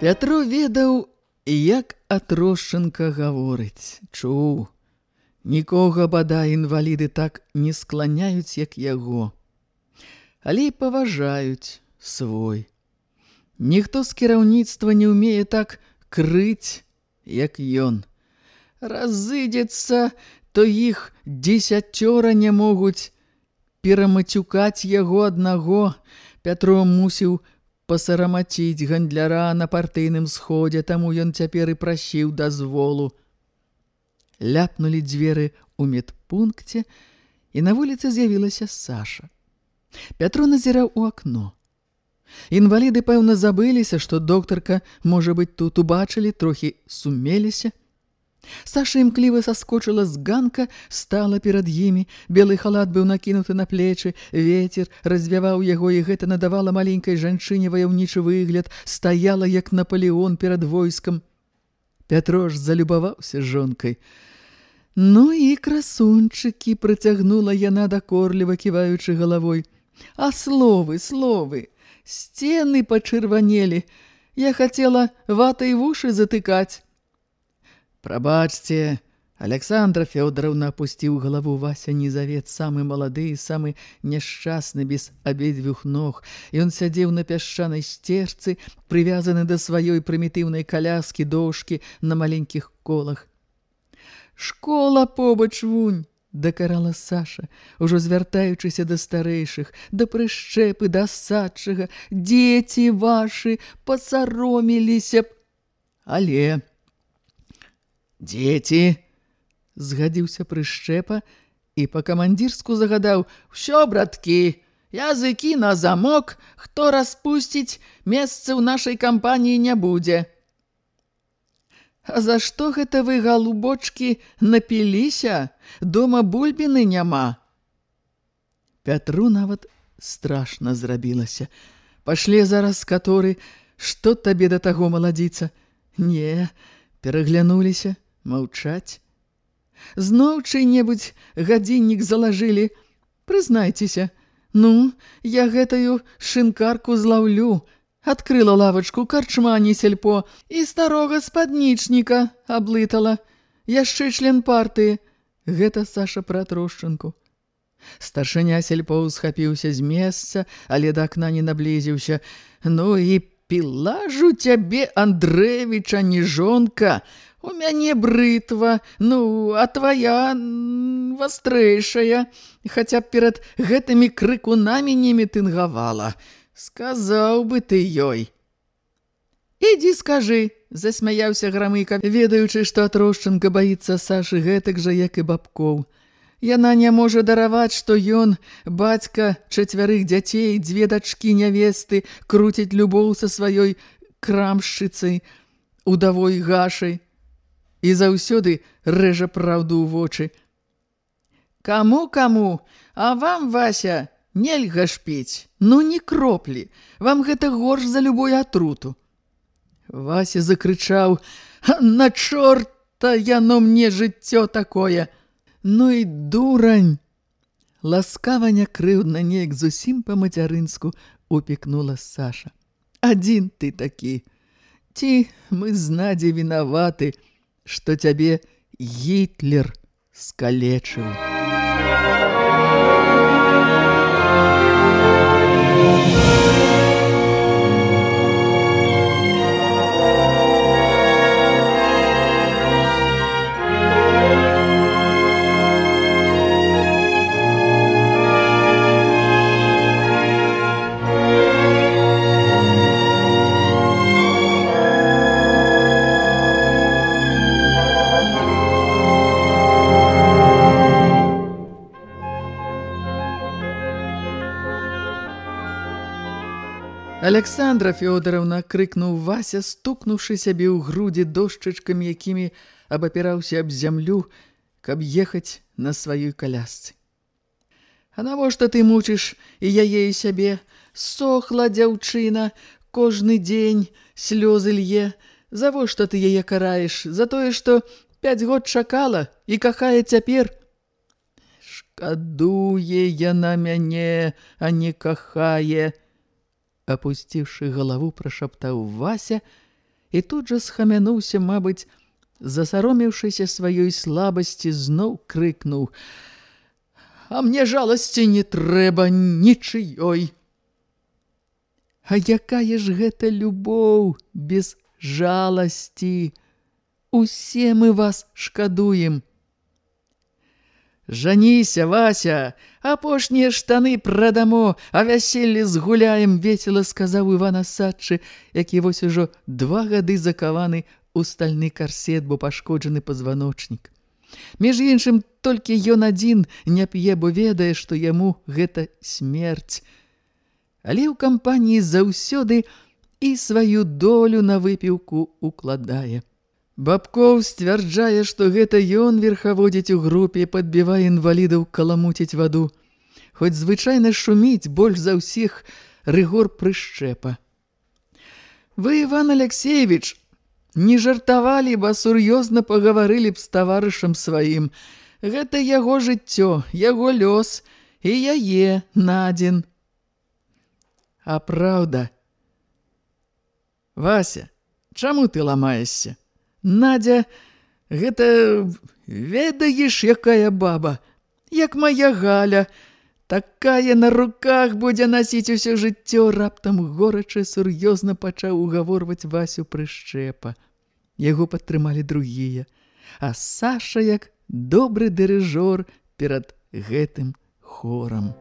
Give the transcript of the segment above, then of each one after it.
Пятро ведаў, як атрошчынка гаворыць, чуў. Нікога бада інваліды так не скланяюць, як яго. Але і паважаюць свой. Ніхто з кіраўніцтва не ўмее так крыць, як ён. Разыдзецца, то іх дзесяцёра не могуць перамацюкаць яго аднаго. Пятро мусіў пасарамаціць гандляра на партыйным сходзе, таму ён цяпер і прасіў дазволу. Ляпнулі дзверы ў медпункце, і на вуліцы з'явілася Саша. Пятро назіраў у акно. Інваліды, пэўна, забыліся, што доктарка, можа быць, тут убачылі, трохі сумеліся, Саша імкліва саскочыла з ганка, стала перад імі. Белы халат быў накінуты на плечы, ветер развяваў яго, і гэта надавала маленькай жанчыне ваяўнічы выгляд, стаяла, як Наполеон перад войскам. Пятрош залюбаваўся жонкай. Ну і красунчыкі прыцягнула яна дакорліва, ківаючы галавой. А словы, словы, сцены пачырванелі. Я хацела ватай вушы затыкаць. Прабачце, Александра Фёдоровна опусціў галаву Вася Нізавет, самы малады і самы няшчасны без абедзвюх ног. Ён сядзеў на пясчанай сцежцы, прывязаны да сваёй прымітыўнай каляскі дошкі на маленькіх колах. Школа побач вунь, дакарала Саша, ужо звяртаючыся да старэйшых, да прышчэпы, да садчага, дзеці вашы пасароміліся б. Але... Дзеці, згадзіўся прышчэпа і па-камандзірску загадаў: «Усё, браткі, языкі на замок, хто распусціць, месца ў нашай кампаніі не будзе». А за што гэта вы, галубочкі, напіліся? Дома бульбіны няма. Пятру нават страшна зрабілася. Пашле зараз каторы, што табе да таго маладзіца? Не, пераглянуліся, маўчаць. Зноў чый-небудзь гадзіннік залажылі. Прызнайцеся, ну, я гэтую шынкарку злаўлю. Адкрыла лавачку карчма не сельпо і старога спаднічніка аблытала. Яшчэ член партыі. Гэта Саша пра трошчынку. Старшыня сельпо ўсхапіўся з месца, але да акна не наблізіўся. Ну і пілажу цябе, Андрэвіча, не жонка, У мяне брытва, ну, а твая вастрэйшая, хаця б перад гэтымі крыкунамі не мітынгавала. Сказаў бы ты ёй. Ідзі скажы, засмяяўся грамыка, ведаючы, што атрошчынка баіцца Сашы гэтак жа, як і бабкоў. Яна не можа дараваць, што ён, бацька чацвярых дзяцей, дзве дачкі нявесты, круціць любоў са сваёй крамшчыцай, удавой гашай. І заўсёды рэжа праўду ў вочы. Каму, каму, а вам, Вася, нельга ж піць, ну не кроплі, вам гэта горш за любую атруту. Вася закрычаў, на чорта яно мне жыццё такое, ну і дурань. Ласкава някрыўдна неяк зусім па-мацярынску упікнула Саша. Адзін ты такі. Ці мы з Надзе вінаваты, што цябе Гітлер скалечыў. Александра Фёдоровна крыкнуў Вася, стукнуўшы сябе ў грудзі дошчачкамі, якімі абапіраўся аб зямлю, каб ехаць на сваёй калясцы. А навошта ты мучыш і яе і сябе? Сохла дзяўчына, кожны дзень слёзы лье. Завошта ты яе караеш? За тое, што пяць год чакала і кахае цяпер? Шкадуе яна мяне, а не кахае апусціўшы галаву, прашаптаў Вася і тут жа схамянуўся, мабыць, засаромеўшыся сваёй слабасці, зноў крыкнуў: « А мне жаласці не трэба нічыёй. А якая ж гэта любоў без жаласці? Усе мы вас шкадуем. «Жаніся, Вася, апошнія штаны прадамо, а вяселле згуляем», – весела сказаў Іван Асадчы, які вось ужо два гады закаваны ў стальны карсет, бо пашкоджаны пазваночнік. Між іншым, толькі ён адзін не п'е, бо ведае, што яму гэта смерць. Але ў кампаніі заўсёды і сваю долю на выпіўку укладае. Бабкоў сцвярджае, што гэта ён верхаводзіць у групе, падбівае інвалідаў каламуціць ваду. Хоць звычайна шуміць больш за ўсіх рыгор прышчэпа. Вы, Іван Алексеевич, не жартавалі, ба сур'ёзна пагаварылі б з таварышам сваім. Гэта яго жыццё, яго лёс і яе надзін. А праўда, Вася, чаму ты ламаешся? Надя, гэта ведаеш, якая баба, як моя Галя, такая на руках будзе насіць усё жыццё, раптам горача сур'ёзна пачаў угаворваць Васю прышчэпа. Яго падтрымалі другія, а Саша як добры дырыжор перад гэтым хорам.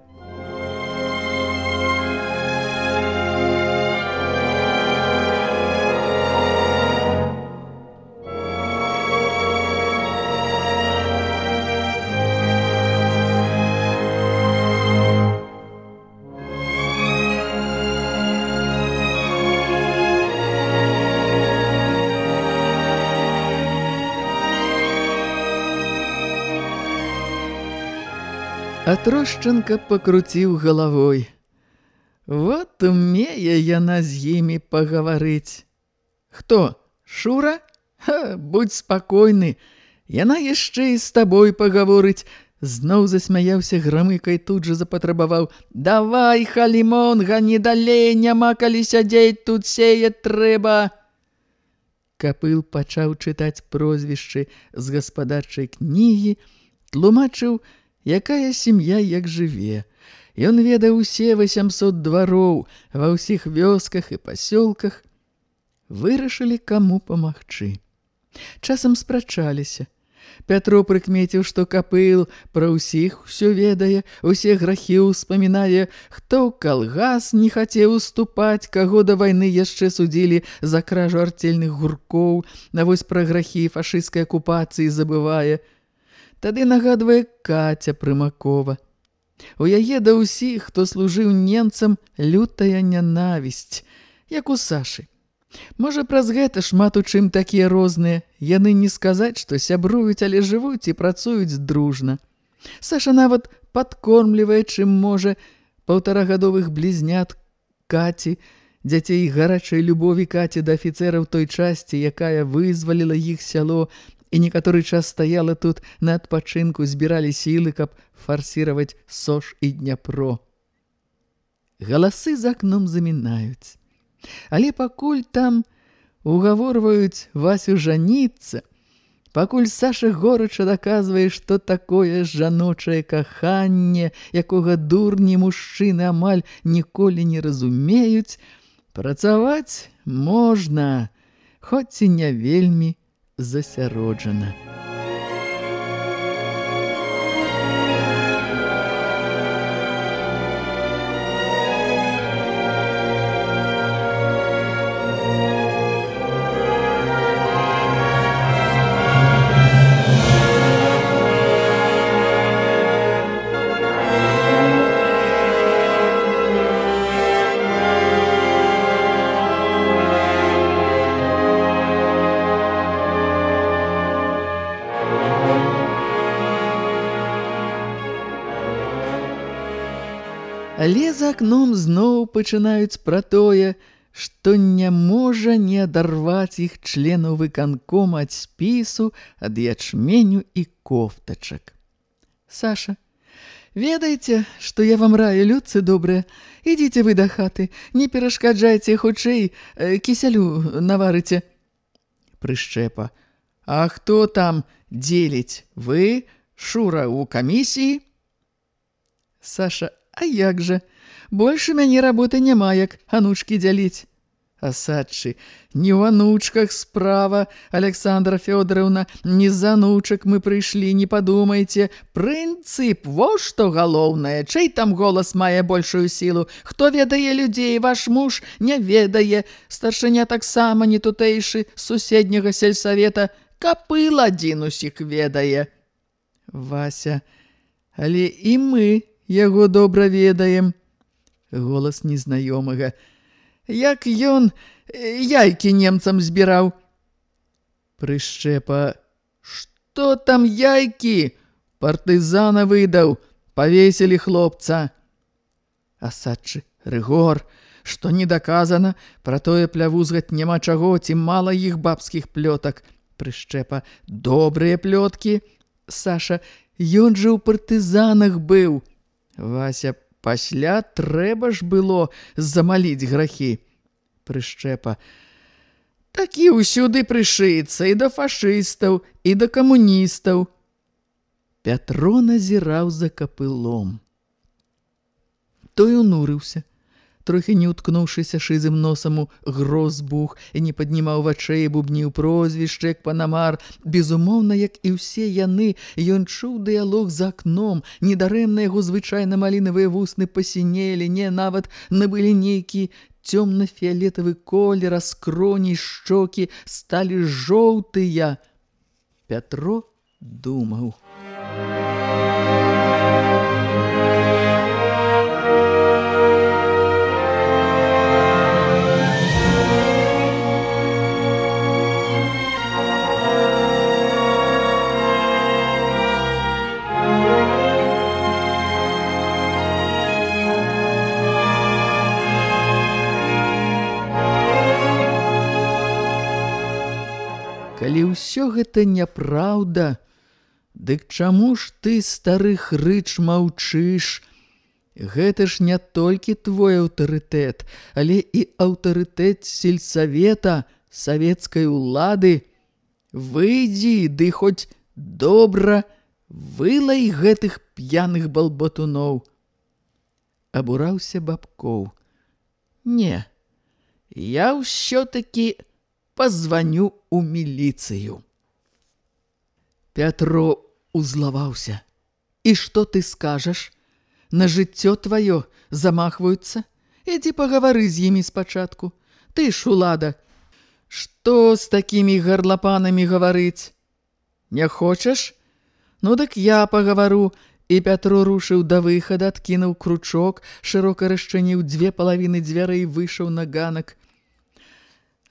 А Трошчанка пакруціў галавой. Вот умее яна з імі пагаварыць. Хто? Шура? Ха, будь спакойны. Яна яшчэ і з табой пагаворыць. Зноў засмяяўся грамыкай, тут жа запатрабаваў: «Давай, халімон, гані далей, няма калі сядзець, тут сеять трэба!» Капыл пачаў чытаць прозвішчы з гаспадарчай кнігі, тлумачыў, якая сям'я як жыве. Ён ведаў усе 800 двароў ва ўсіх вёсках і пасёлках. Вырашылі каму памагчы. Часам спрачаліся. Пятро прыкмеціў, што капыл пра ўсіх усё ведае, усе грахі ўспамінае, хто калгас не хацеў уступаць, каго да вайны яшчэ судзілі за кражу артельных гуркоў, на вось пра грахі фашысцкай акупацыі забывае – Тады нагадвае Катя Прымакова. У яе да ўсіх, хто служыў немцам, лютая нянавісць, як у Сашы. Можа, праз гэта шмат у чым такія розныя. Яны не сказаць, што сябруюць, але жывуць і працуюць дружна. Саша нават падкормлівае, чым можа, паўтарагадовых блізнят Каці, дзяцей гарачай любові Каці да афіцэраў той часці, якая вызваліла іх сяло і некаторы час стаяла тут на адпачынку, збіралі сілы, каб фарсіраваць сош і дняпро. Галасы за акном замінаюць. Але пакуль там угаворваюць Васю жаніцца, пакуль Саша горача даказвае, што такое жаночае каханне, якога дурні мужчыны амаль ніколі не разумеюць, працаваць можна, хоць і не вельмі засяроджана. Але за акном зноў пачынаюць пра тое, што не можа не адарваць іх членаў выканкома ад спісу, ад ячменю і кофтачак. Саша, ведаеце, што я вам раю, людцы добрыя, ідзіце вы да хаты, не перашкаджайце хутчэй, э, кісялю наварыце. Прышчэпа, а хто там дзеліць? Вы, Шура, у камісіі? Саша, а як жа? Больш у мяне работы няма, як анучкі дзяліць. Асадчы, не ў анучках справа, Александра Фёдоровна, не з анучак мы прыйшлі, не падумайце. Прынцып, во што галоўнае, чэй там голас мае большую сілу. Хто ведае людзей, ваш муж не ведае. Старшыня таксама не тутэйшы, суседняга сельсавета, капыл адзін усіх ведае. Вася, але і мы яго добра ведаем. Голас незнаёмага. Як ён яйкі немцам збіраў. Прышчэпа. Што там яйкі? Партызана выдаў. Павесілі хлопца. Асадчы. Рыгор. Што не даказана, пра тое плявузгаць няма чаго, ці мала іх бабскіх плётак. Прышчэпа. Добрыя плёткі. Саша. Ён жа ў партызанах быў. Вася пасля трэба ж было замаліць грахі. Прышчэпа. Такі ўсюды прышыецца і да фашыстаў, і да камуністаў. Пятро назіраў за капылом. Той унурыўся трохі не уткнуўшыся шызым носам у грозбух і не паднімаў вачэй бубніў прозвішча як панамар. Безумоўна як і ўсе яны ён чуў дыялог за акном недарэмна яго звычайна малінавыя вусны пасінелі не нават набылі нейкі цёмна-фіолетавы колер скроні шчокі сталі жоўтыя Пятро думаў ўсё гэта няпраўда, дык чаму ж ты, стары хрыч, маўчыш? Гэта ж не толькі твой аўтарытэт, але і аўтарытэт сельсавета, савецкай улады. Выйдзі, ды хоць добра вылай гэтых п'яных балбатуноў. Абураўся бабкоў. Не, я ўсё-такі позвоню у милицию. Пятро узловался. И что ты скажешь? На жыццё твоё замахваюцца? Иди поговори з імі спачатку. Ты ж улада. Што з такімі гарлапанамі гаварыць? Не хочаш? Ну дык я пагавару. І Пятро рушыў да выхада, адкінуў кручок, шырока расчыніў дзве палавіны дзвярэй і выйшаў на ганак.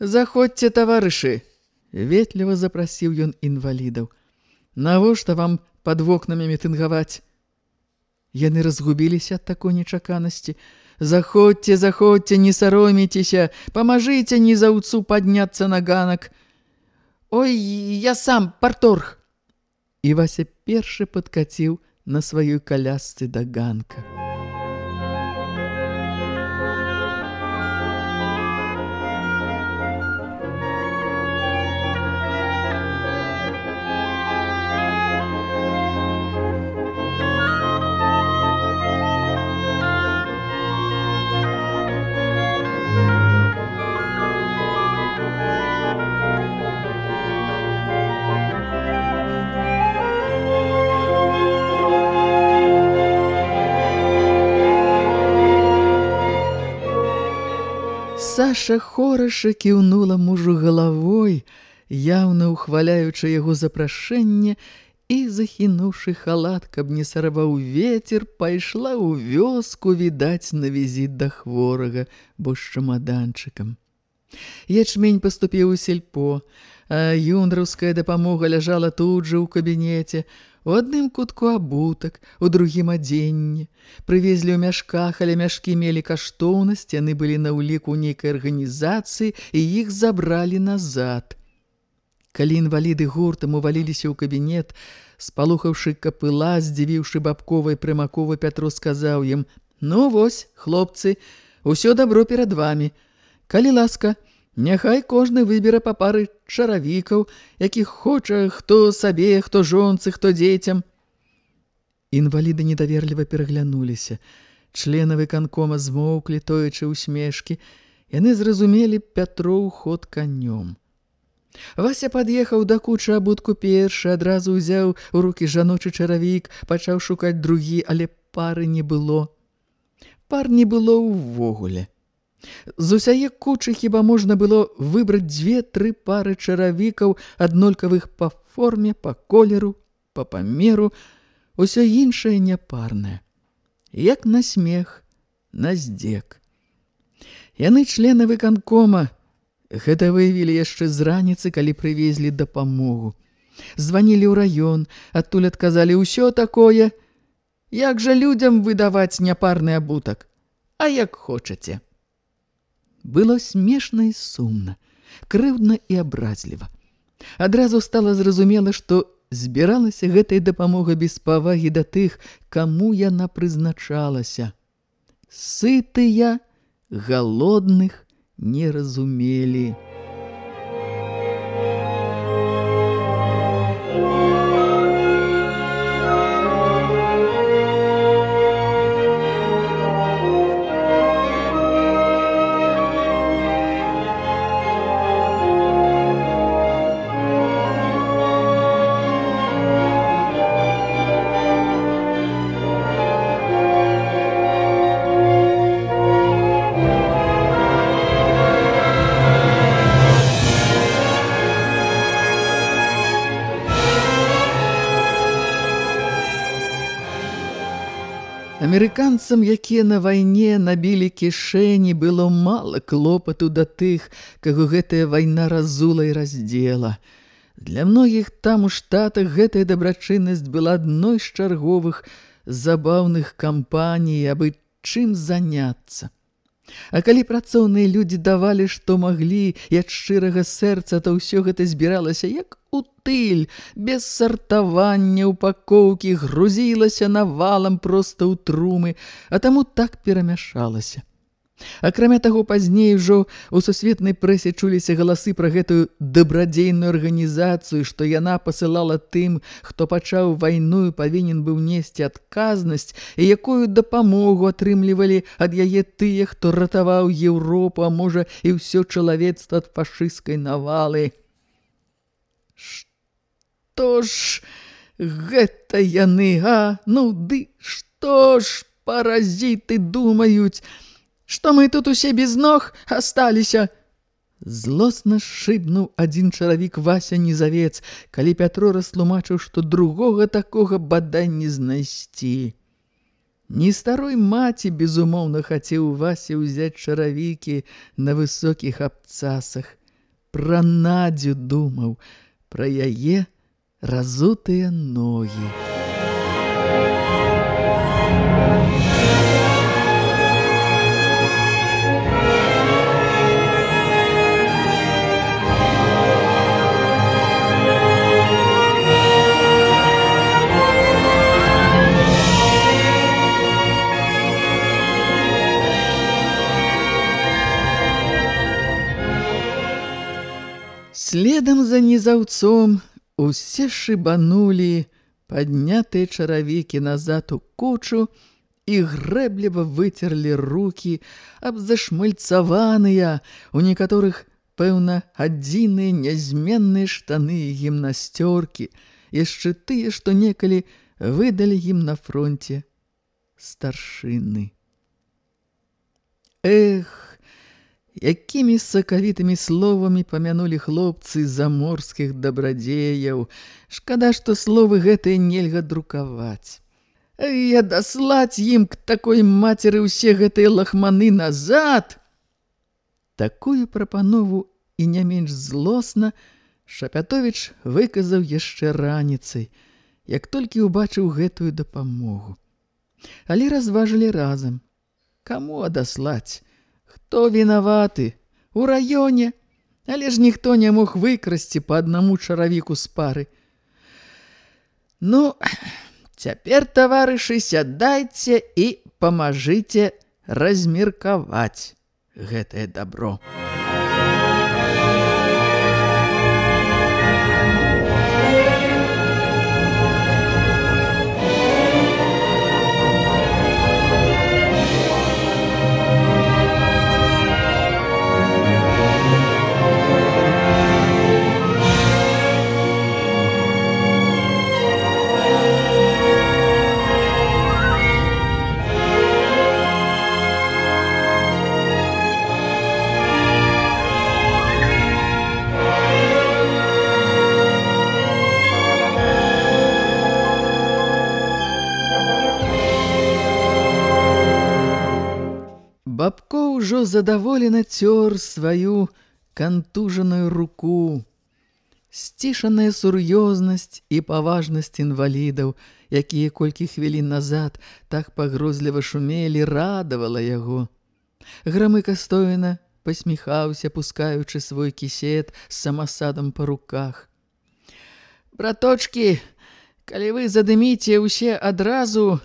Заходзьце, таварышы, ветліва запрасіў ён інвалідаў. Навошта вам пад вокнамі мітынгаваць? Яны разгубіліся ад такой нечаканасці. Заходзьце, заходзьце, не сароміцеся, памажыце нізаўцу падняцца на ганак. Ой, я сам парторг. І Вася першы падкаціў на сваёй калясцы да ганка. Саша хораша кіўнула мужу галавой, яўна ухваляючы яго запрашэнне і, захінуўшы халат, каб не сарваў ветер, пайшла ў вёску, відаць, на візіт да хворага, бо з чамаданчыкам. Ячмень паступіў у сельпо, А юндраўская дапамога ляжала тут жа ў кабінеце. У адным кутку абутак, у другім адзенні. Прывезлі ў мяшках, але мяшкі мелі каштоўнасць, яны былі на ўліку нейкай арганізацыі, і іх забралі назад. Калі інваліды гуртам уваліліся ў кабінет, спалухаўшы капыла, здзівіўшы бабковай прымакова, Пятро сказаў ім: «Ну вось, хлопцы, усё добро перад вамі. Калі ласка, Няхай кожны выбера па пары чаравікаў, якіх хоча, хто сабе, хто жонцы, хто дзецям. Інваліды недаверліва пераглянуліся. Члены выканкома змоўклі, тоечы ўсмешкі. Яны зразумелі Пятроў ход канём. Вася пад'ехаў да кучы абутку першы, адразу ўзяў у рукі жаночы чаравік, пачаў шукаць другі, але пары не было. Пар не было ўвогуле. З усяе кучы хіба можна было выбраць дзве-тры пары чаравікаў, аднолькавых па форме, па колеру, па памеру, усё іншае няпарнае. Як на смех, на здзек. Яны члены выканкома, гэта выявілі яшчэ з раніцы, калі прывезлі дапамогу. Званілі ў раён, адтуль адказалі ўсё такое. Як жа людзям выдаваць няпарны абутак? А як хочаце? Было смешна і сумна, крыўдна і абразліва. Адразу стала зразумела, што збіралася гэтая дапамога без павагі да тых, каму яна прызначалася. Сытыя, галодных не разумелі. Амерыканцам, якія на вайне набілі кішэні, было мала клопату да тых, каго гэтая вайна разула і раздзела. Для многіх там у штатах гэтая дабрачыннасць была адной з чарговых забаўных кампаній, абы чым заняцца. А калі працоўныя людзі давалі, што маглі, і ад шчырага сэрца, то ўсё гэта збіралася як у тыль, без сартавання упакоўкі, грузілася навалам проста ў трумы, а таму так перамяшалася. Акрамя таго, пазней ужо у сусветнай прэсе чуліся галасы пра гэтую дабрадзейную арганізацыю, што яна пасылала тым, хто пачаў вайну і павінен быў несці адказнасць, і якую дапамогу атрымлівалі ад яе тыя, хто ратаваў Еўропу, а можа і ўсё чалавецтва ад фашысцкай навалы. Што ж гэта яны, а? Ну, ды што ж паразіты думаюць? Што мы тут усе без ног асталіся? Злосна шыбнуў адзін чалавік Вася Незавец, калі Пятро растлумачыў, што другога такога бадай не знайсці. Не старой маці, безумоўна, хацеў Вася ўзяць чаравікі на высокіх абцасах. Пра Надзю думаў, пра яе разутыя ногі. Следам за нізаўцом усе шыбанулі паднятыя чаравікі назад у кучу і грэбліва выцерлі рукі аб зашмальцаваныя, у некаторых, пэўна, адзіныя нязменныя штаны і гімнасцёркі, яшчэ тыя, што некалі выдалі ім на фронте старшыны. Эх, якімі сакавітымі словамі памянулі хлопцы заморскіх дабрадзеяў. Шкада, што словы гэтыя нельга друкаваць. Я даслаць ім к такой мацеры ўсе гэтыя лахманы назад. Такую прапанову і не менш злосна Шапятовіч выказаў яшчэ раніцай, як толькі ўбачыў гэтую дапамогу. Але разважылі разам. Каму адаслаць? Хто вінаваты? У раёне? Але ж ніхто не мог выкрасці па аднаму чаравіку з пары. Ну, цяпер, таварышы, сядайце і памажыце размеркаваць гэтае дабро. Бабко ўжо задаволена цёр сваю кантужаную руку. Сцішаная сур'ёзнасць і паважнасць інвалідаў, якія колькі хвілін назад так пагрозліва шумелі, радавала яго. Грамыка стоена пасміхаўся, пускаючы свой кісет з самасадам па руках. «Браточкі, калі вы задыміце ўсе адразу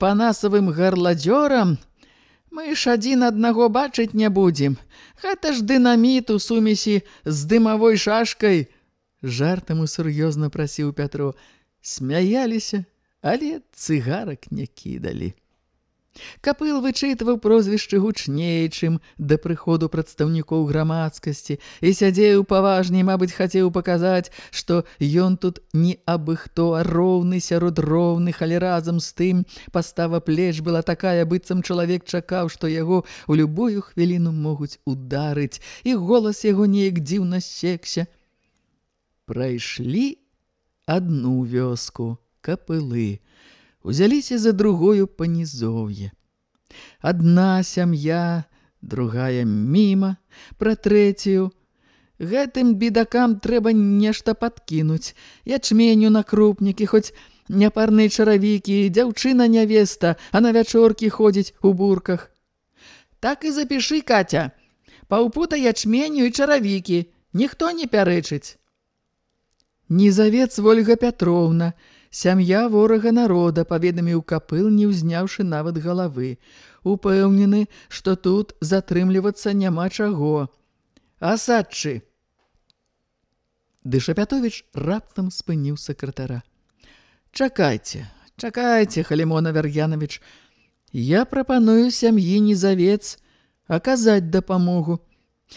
па насавым гарладзёрам, Мы ж адзін аднаго бачыць не будзем. Гэта ж дынаміт у сумесі з дымавой шашкай. Жартам у сур'ёзна прасіў Пятро. Смяяліся, але цыгарак не кідалі. Капыл вычытваў прозвішчы гучней, чым да прыходу прадстаўнікоў грамадскасці і сядзеў паважней, мабыць, хацеў паказаць, што ён тут не абы хто, а роўны сярод роўных, але разам з тым пастава плеч была такая, быццам чалавек чакаў, што яго ў любую хвіліну могуць ударыць, і голас яго неяк дзіўна секся. Прайшлі адну вёску, капылы, узяліся за другую панізоўе. Адна сям'я, другая міма, пра трэцюю. Гэтым бедакам трэба нешта падкінуць. Ячменю на крупнікі, хоць няпарныя чаравікі, дзяўчына нявеста, а на вячоркі ходзіць у бурках. Так і запішы, Катя. Паўпута ячменю і чаравікі. Ніхто не пярэчыць. Незавец Вольга Пятроўна – Сям'я ворага народа, паведаміў капыл, не ўзняўшы нават галавы. Упэўнены, што тут затрымлівацца няма чаго. Асадчы! Ды Шапятовіч раптам спыніў сакратара. Чакайце, чакайце, Халімона Вяр'янович. Я прапаную сям'і незавец аказаць дапамогу.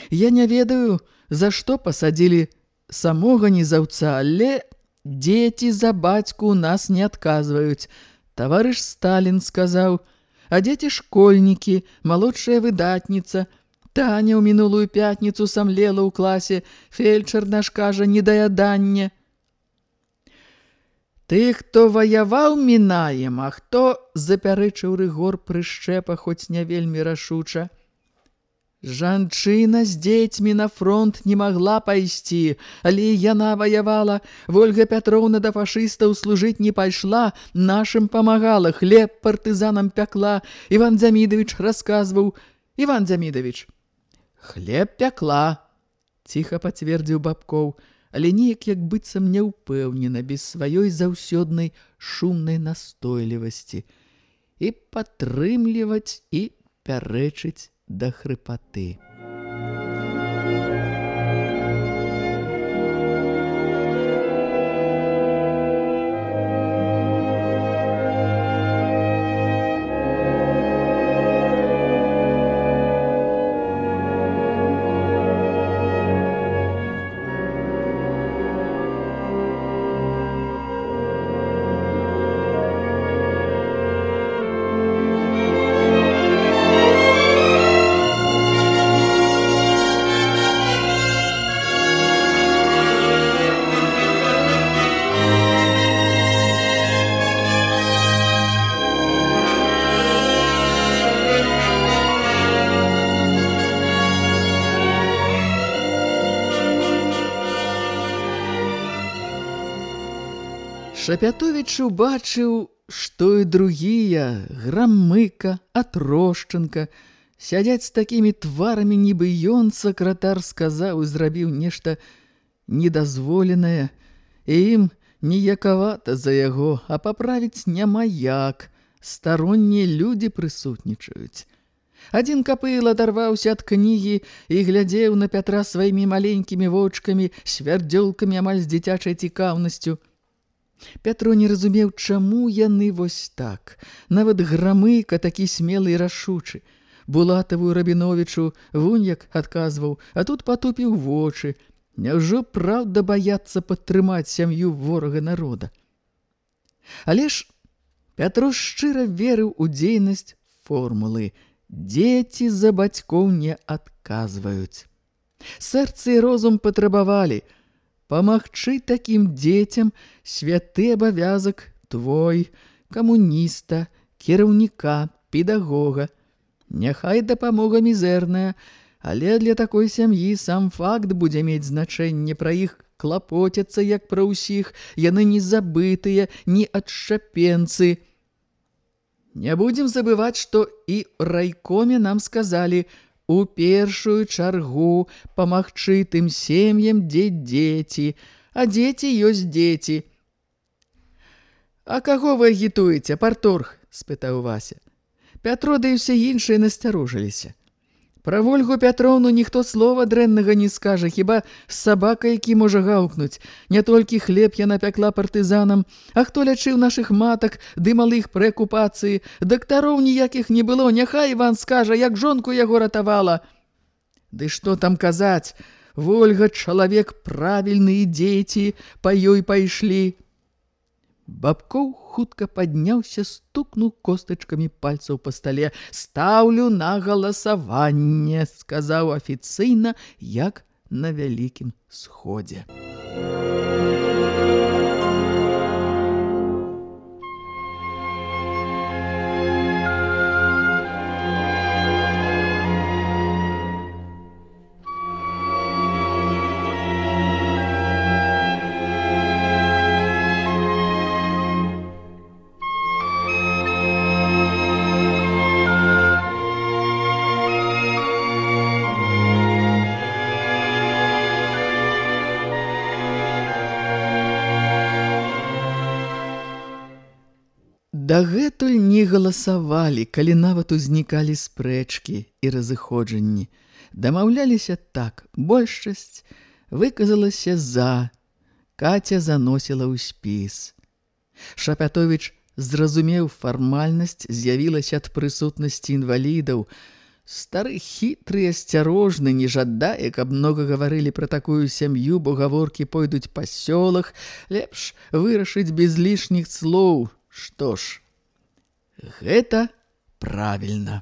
Я не ведаю, за што пасадзілі самога незаўца, але Дзеці за бацьку ў нас не адказваюць. Таварыш Сталін сказаў, а дзеці школьнікі, малодшая выдатніца. Таня ў мінулую пятніцу самлела ў класе, фельчар наш кажа недаяданне. Ты, хто ваяваў, мінаем, а хто запярэчыў рыгор прышчэпа, хоць не вельмі рашуча. Жанчына з дзецьмі на фронт не магла пайсці, але яна ваявала. Вольга Пятроўна да фашыстаў служыць не пайшла, нашым памагала, хлеб партызанам пякла. Іван Дзямідавіч расказваў. Іван Дзямідавіч. Хлеб пякла, ціха пацвердзіў бабкоў, але неяк як быццам няўпэўнена без сваёй заўсёднай шумнай настойлівасці. І падтрымліваць і пярэчыць да хрыпаты. Шапятовіч убачыў, што і другія грамыка, атрошчынка, сядзяць з такімі тварамі, нібы ён сакратар сказаў і зрабіў нешта недазволенае, і ім ніякавата за яго, а паправіць няма як. Староннія людзі прысутнічаюць. Адзін капыл адарваўся ад кнігі і глядзеў на Пятра сваімі маленькімі вочкамі, свярдзёлкамі амаль з дзіцячай цікаўнасцю. Пятро не разумеў, чаму яны вось так. Нават грамыка такі смелы і рашучы. Булатавую Рабіновічу вунь як адказваў, а тут патупіў вочы. Няўжо праўда баяцца падтрымаць сям'ю ворага народа? Але ж Пятро шчыра верыў у дзейнасць формулы. Дзеці за бацькоў не адказваюць. Сэрцы і розум патрабавалі – Памагчы такім дзецям святы абавязак твой, камуніста, кіраўніка, педагога. Няхай дапамога мізэрная, але для такой сям'і сам факт будзе мець значэнне пра іх клапоцяцца, як пра ўсіх, яны не забытыя, ні адшапенцы. Не будзем забываць, што і райкоме нам сказалі – у першую чаргу памагчы тым сем'ям, дзе дзеці, а дзеці ёсць дзеці. А каго вы агітуеце, парторг? спытаў Вася. Пятро ды ўсе іншыя насцярожыліся. Пра Вольгу Пятроўну ніхто слова дрэннага не скажа, хіба сабака, які можа гаўкнуць. Не толькі хлеб яна пякла партызанам, а хто лячыў нашых матак ды малых пры акупацыі. Дактароў ніякіх не было, няхай Іван скажа, як жонку яго ратавала. Ды што там казаць? Вольга чалавек правільны і дзеці па ёй пайшлі. Бабкоў хутка падняўся, стукнуў костачкамі пальцаў па стале. «Стаўлю на галасаванне», – сказаў афіцыйна, як на вялікім сходзе. Дагэтуль не галасавалі, калі нават узнікалі спрэчкі і разыходжанні. Дамаўляліся так, большасць выказалася за, Каця заносіла ў спіс. Шапятовіч зразумеў фармальнасць, з'явілася ад прысутнасці інвалідаў. Стары хітры асцярожны не жадае, каб многа гаварылі пра такую сям'ю, бо гаворкі пойдуць па сёлах, лепш вырашыць без лішніх слоў, Што ж, гэта правільна.